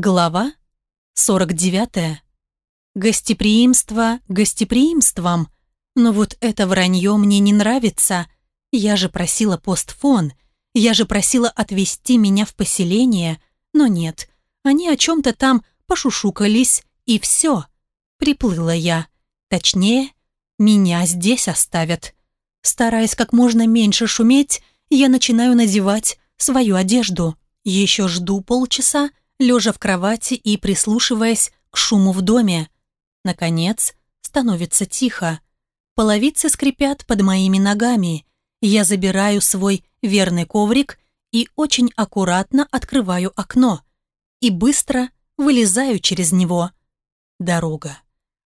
Глава 49. Гостеприимство гостеприимством, но вот это вранье мне не нравится. Я же просила постфон, я же просила отвезти меня в поселение, но нет, они о чем-то там пошушукались, и все. Приплыла я. Точнее, меня здесь оставят. Стараясь как можно меньше шуметь, я начинаю надевать свою одежду. Еще жду полчаса, лежа в кровати и прислушиваясь к шуму в доме. Наконец, становится тихо. Половицы скрипят под моими ногами. Я забираю свой верный коврик и очень аккуратно открываю окно. И быстро вылезаю через него. Дорога.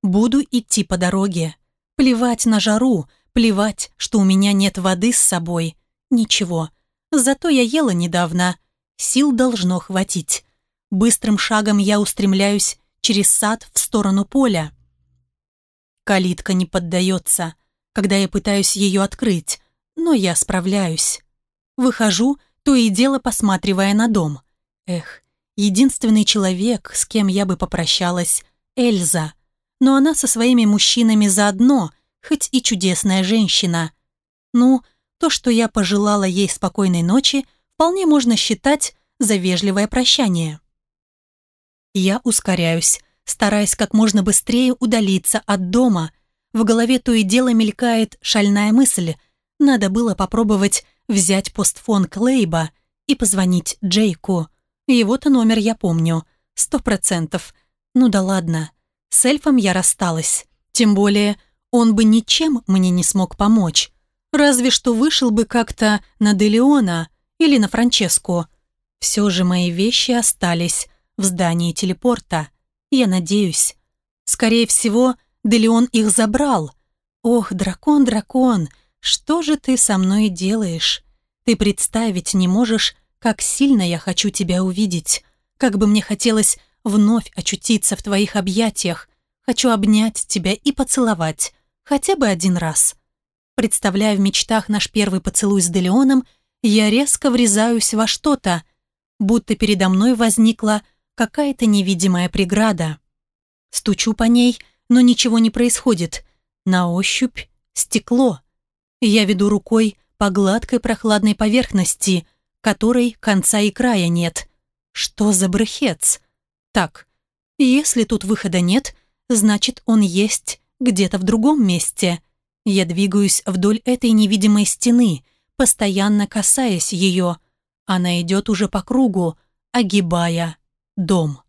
Буду идти по дороге. Плевать на жару, плевать, что у меня нет воды с собой. Ничего. Зато я ела недавно. Сил должно хватить. Быстрым шагом я устремляюсь через сад в сторону поля. Калитка не поддается, когда я пытаюсь ее открыть, но я справляюсь. Выхожу, то и дело посматривая на дом. Эх, единственный человек, с кем я бы попрощалась, Эльза. Но она со своими мужчинами заодно, хоть и чудесная женщина. Ну, то, что я пожелала ей спокойной ночи, вполне можно считать за вежливое прощание. Я ускоряюсь, стараясь как можно быстрее удалиться от дома. В голове то и дело мелькает шальная мысль. Надо было попробовать взять постфон Клейба и позвонить Джейку. Его-то номер я помню. Сто процентов. Ну да ладно. С эльфом я рассталась. Тем более, он бы ничем мне не смог помочь. Разве что вышел бы как-то на Делеона или на Франческу. Все же мои вещи остались в здании телепорта. Я надеюсь. Скорее всего, Делеон их забрал. Ох, дракон, дракон, что же ты со мной делаешь? Ты представить не можешь, как сильно я хочу тебя увидеть. Как бы мне хотелось вновь очутиться в твоих объятиях. Хочу обнять тебя и поцеловать. Хотя бы один раз. Представляя в мечтах наш первый поцелуй с Делеоном, я резко врезаюсь во что-то, будто передо мной возникла какая-то невидимая преграда. Стучу по ней, но ничего не происходит. На ощупь стекло. Я веду рукой по гладкой прохладной поверхности, которой конца и края нет. Что за брыхец? Так, если тут выхода нет, значит он есть где-то в другом месте. Я двигаюсь вдоль этой невидимой стены, постоянно касаясь ее. Она идет уже по кругу, огибая дом.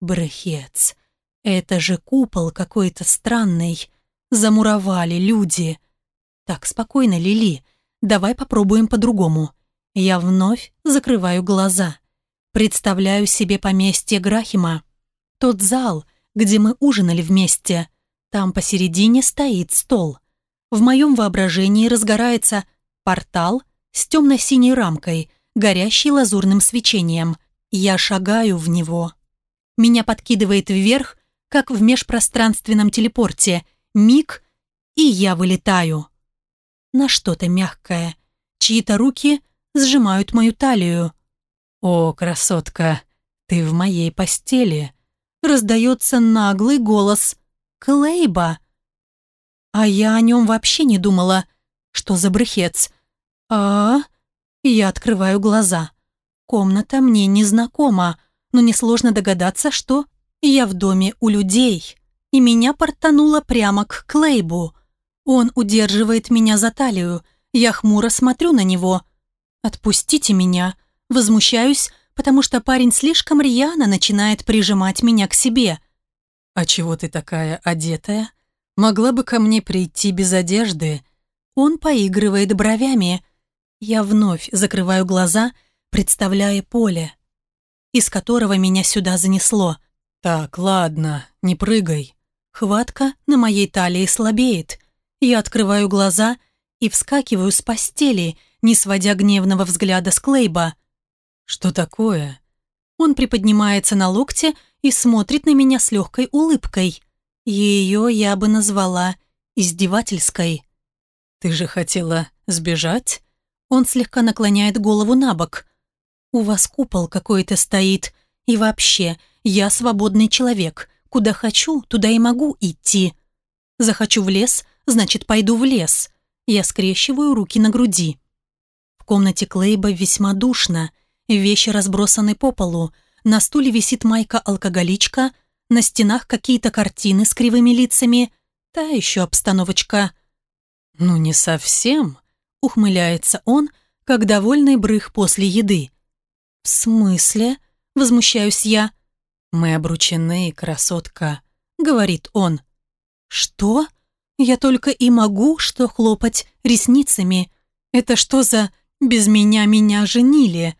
Брыхец. Это же купол какой-то странный. Замуровали люди. Так, спокойно, Лили. Давай попробуем по-другому. Я вновь закрываю глаза. Представляю себе поместье Грахима. Тот зал, где мы ужинали вместе. Там посередине стоит стол. В моем воображении разгорается портал с темно-синей рамкой, горящий лазурным свечением – я шагаю в него. Меня подкидывает вверх, как в межпространственном телепорте. Миг, и я вылетаю. На что-то мягкое. Чьи-то руки сжимают мою талию. «О, красотка, ты в моей постели!» Раздается наглый голос Клейба. А я о нем вообще не думала. Что за брыхец? а, -а, -а. Я открываю глаза. Комната мне незнакома, но несложно догадаться, что я в доме у людей. И меня портануло прямо к Клейбу. Он удерживает меня за талию. Я хмуро смотрю на него. «Отпустите меня!» Возмущаюсь, потому что парень слишком рьяно начинает прижимать меня к себе. «А чего ты такая одетая? Могла бы ко мне прийти без одежды?» Он поигрывает бровями. Я вновь закрываю глаза и представляя поле, из которого меня сюда занесло. «Так, ладно, не прыгай». Хватка на моей талии слабеет. Я открываю глаза и вскакиваю с постели, не сводя гневного взгляда с Клейба. «Что такое?» Он приподнимается на локте и смотрит на меня с легкой улыбкой. Ее я бы назвала издевательской. «Ты же хотела сбежать?» Он слегка наклоняет голову на бок. У вас купол какой-то стоит. И вообще, я свободный человек. Куда хочу, туда и могу идти. Захочу в лес, значит, пойду в лес. Я скрещиваю руки на груди. В комнате Клейба весьма душно. Вещи разбросаны по полу. На стуле висит майка-алкоголичка. На стенах какие-то картины с кривыми лицами. Та еще обстановочка. «Ну, не совсем», — ухмыляется он, как довольный брых после еды. «В смысле?» — возмущаюсь я. «Мы обручены, красотка», — говорит он. «Что? Я только и могу что хлопать ресницами. Это что за «без меня меня женили»?»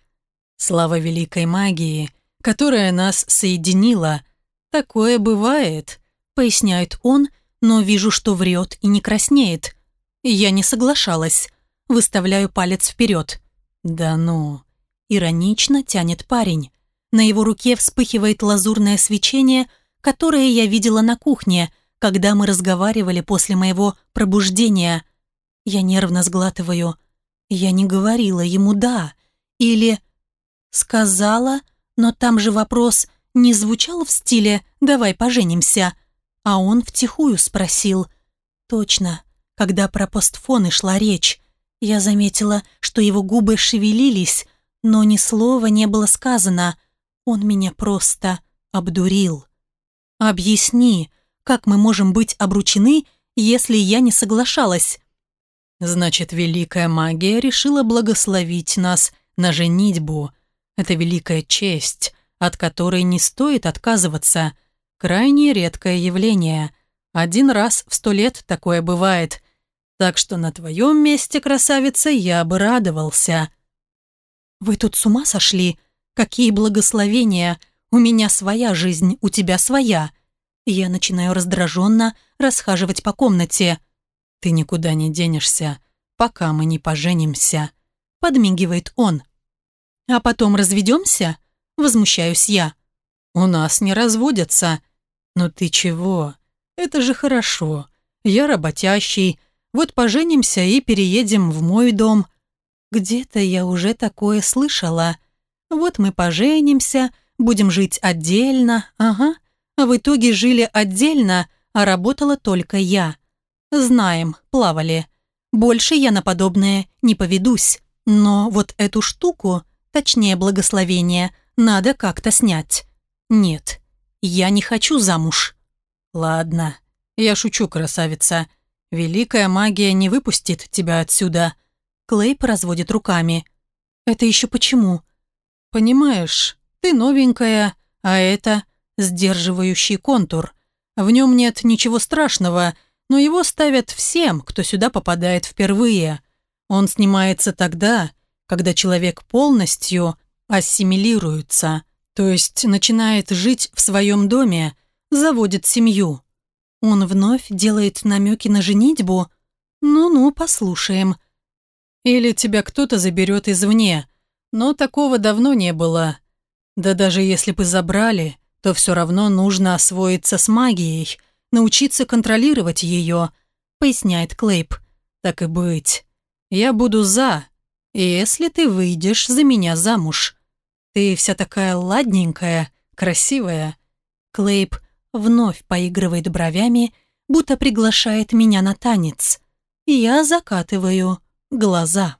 Слава великой магии, которая нас соединила. Такое бывает, поясняет он, но вижу, что врет и не краснеет. Я не соглашалась. Выставляю палец вперед. Да ну. Иронично тянет парень. На его руке вспыхивает лазурное свечение, которое я видела на кухне, когда мы разговаривали после моего пробуждения. Я нервно сглатываю. Я не говорила ему «да» или «сказала», но там же вопрос не звучал в стиле «давай поженимся», а он втихую спросил. Точно, когда про постфоны шла речь, я заметила, что его губы шевелились, но ни слова не было сказано. Он меня просто обдурил. «Объясни, как мы можем быть обручены, если я не соглашалась?» «Значит, великая магия решила благословить нас на женитьбу. Это великая честь, от которой не стоит отказываться. Крайне редкое явление. Один раз в сто лет такое бывает. Так что на твоем месте, красавица, я бы радовался». Вы тут с ума сошли? Какие благословения! У меня своя жизнь, у тебя своя!» Я начинаю раздраженно расхаживать по комнате. «Ты никуда не денешься, пока мы не поженимся», — подмигивает он. «А потом разведемся?» — возмущаюсь я. «У нас не разводятся». Но ты чего? Это же хорошо. Я работящий. Вот поженимся и переедем в мой дом». Где-то я уже такое слышала. Вот мы поженимся, будем жить отдельно, ага. А В итоге жили отдельно, а работала только я. Знаем, плавали. Больше я на подобное не поведусь. Но вот эту штуку, точнее благословение, надо как-то снять. Нет, я не хочу замуж. Ладно, я шучу, красавица. Великая магия не выпустит тебя отсюда. Клейп разводит руками. «Это еще почему?» «Понимаешь, ты новенькая, а это...» Сдерживающий контур. В нем нет ничего страшного, но его ставят всем, кто сюда попадает впервые. Он снимается тогда, когда человек полностью ассимилируется, то есть начинает жить в своем доме, заводит семью. Он вновь делает намеки на женитьбу. «Ну-ну, послушаем», или тебя кто-то заберет извне. Но такого давно не было. Да даже если бы забрали, то все равно нужно освоиться с магией, научиться контролировать ее», — поясняет Клейп. «Так и быть. Я буду за, если ты выйдешь за меня замуж. Ты вся такая ладненькая, красивая». Клейп вновь поигрывает бровями, будто приглашает меня на танец. Я закатываю глаза.